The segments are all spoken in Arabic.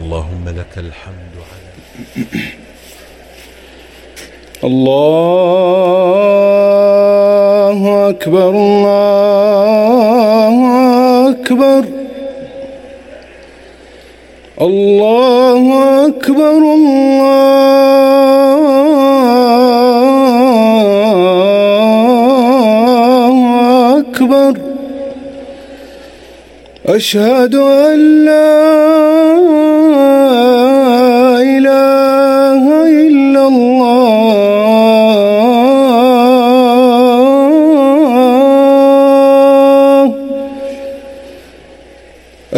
اللهم لك الحمد على الله أكبر الله أكبر. الله أكبر الله أكبر. أشهد أن لا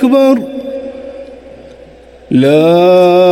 أكبر. لا